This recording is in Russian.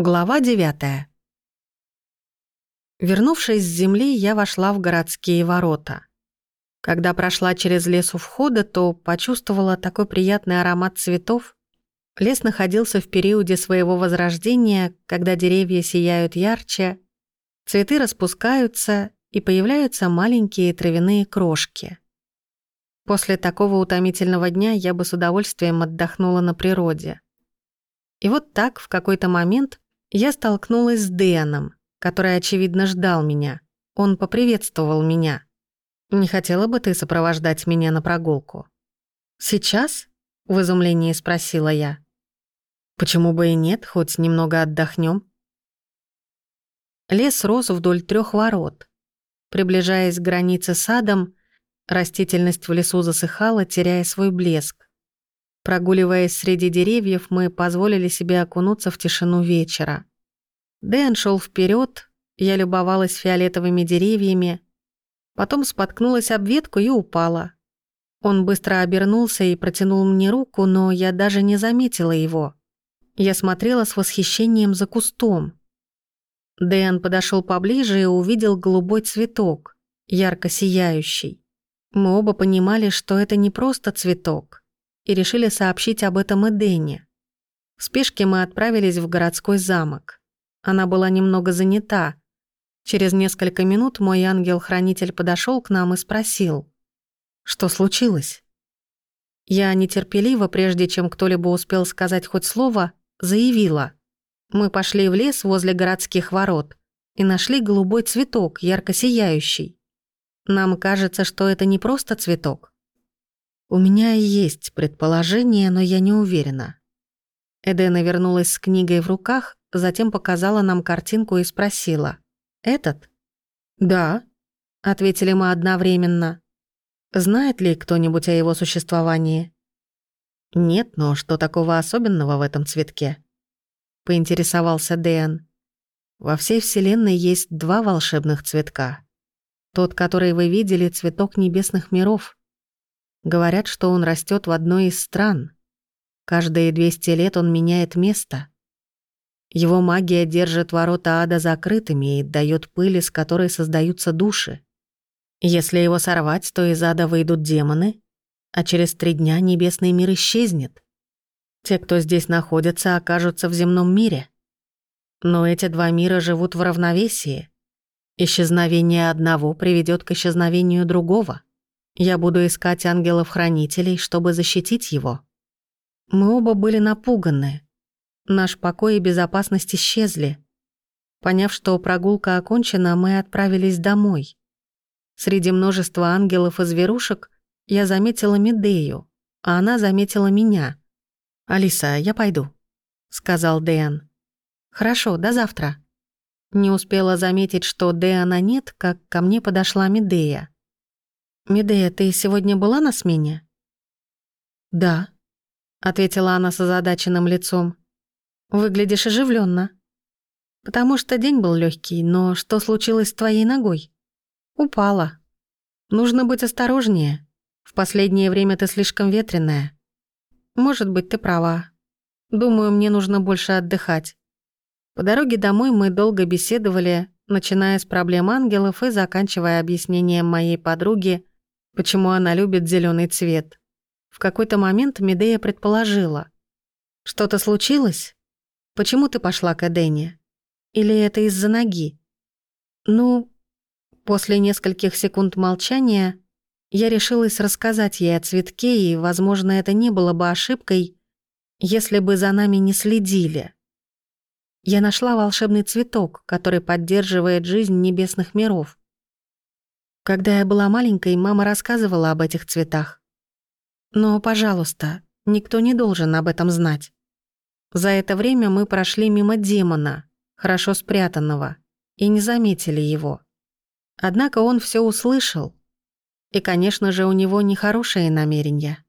Глава девятая. Вернувшись с земли, я вошла в городские ворота. Когда прошла через лес у входа, то почувствовала такой приятный аромат цветов. Лес находился в периоде своего возрождения, когда деревья сияют ярче, цветы распускаются и появляются маленькие травяные крошки. После такого утомительного дня я бы с удовольствием отдохнула на природе. И вот так, в какой-то момент, я столкнулась с Дэном, который, очевидно, ждал меня. Он поприветствовал меня. «Не хотела бы ты сопровождать меня на прогулку?» «Сейчас?» — в изумлении спросила я. «Почему бы и нет, хоть немного отдохнем. Лес рос вдоль трех ворот. Приближаясь к границе садом, растительность в лесу засыхала, теряя свой блеск. Прогуливаясь среди деревьев, мы позволили себе окунуться в тишину вечера. Дэн шел вперед, я любовалась фиолетовыми деревьями, потом споткнулась об ветку и упала. Он быстро обернулся и протянул мне руку, но я даже не заметила его. Я смотрела с восхищением за кустом. Дэн подошел поближе и увидел голубой цветок, ярко сияющий. Мы оба понимали, что это не просто цветок и решили сообщить об этом и Дэнни. В спешке мы отправились в городской замок. Она была немного занята. Через несколько минут мой ангел-хранитель подошел к нам и спросил, что случилось. Я нетерпеливо, прежде чем кто-либо успел сказать хоть слово, заявила. Мы пошли в лес возле городских ворот и нашли голубой цветок, ярко сияющий. Нам кажется, что это не просто цветок, у меня есть предположение, но я не уверена. Эдена вернулась с книгой в руках, затем показала нам картинку и спросила. «Этот?» «Да», — ответили мы одновременно. «Знает ли кто-нибудь о его существовании?» «Нет, но что такого особенного в этом цветке?» — поинтересовался Дэн. «Во всей Вселенной есть два волшебных цветка. Тот, который вы видели, цветок небесных миров. Говорят, что он растет в одной из стран. Каждые 200 лет он меняет место. Его магия держит ворота ада закрытыми и дает пыль, из которой создаются души. Если его сорвать, то из ада выйдут демоны, а через три дня небесный мир исчезнет. Те, кто здесь находится, окажутся в земном мире. Но эти два мира живут в равновесии. Исчезновение одного приведет к исчезновению другого. Я буду искать ангелов-хранителей, чтобы защитить его. Мы оба были напуганы. Наш покой и безопасность исчезли. Поняв, что прогулка окончена, мы отправились домой. Среди множества ангелов и зверушек я заметила Медею, а она заметила меня. «Алиса, я пойду», — сказал Дэн. «Хорошо, до завтра». Не успела заметить, что Дэана нет, как ко мне подошла Медея. «Медея, ты сегодня была на смене?» «Да», — ответила она с озадаченным лицом. «Выглядишь оживленно. «Потому что день был легкий, но что случилось с твоей ногой?» «Упала. Нужно быть осторожнее. В последнее время ты слишком ветреная. Может быть, ты права. Думаю, мне нужно больше отдыхать». По дороге домой мы долго беседовали, начиная с проблем ангелов и заканчивая объяснением моей подруги, почему она любит зеленый цвет. В какой-то момент Медея предположила. «Что-то случилось? Почему ты пошла к Эдене? Или это из-за ноги?» «Ну...» После нескольких секунд молчания я решилась рассказать ей о цветке, и, возможно, это не было бы ошибкой, если бы за нами не следили. Я нашла волшебный цветок, который поддерживает жизнь небесных миров. Когда я была маленькой, мама рассказывала об этих цветах. Но, пожалуйста, никто не должен об этом знать. За это время мы прошли мимо демона, хорошо спрятанного, и не заметили его. Однако он все услышал. И, конечно же, у него нехорошие намерения.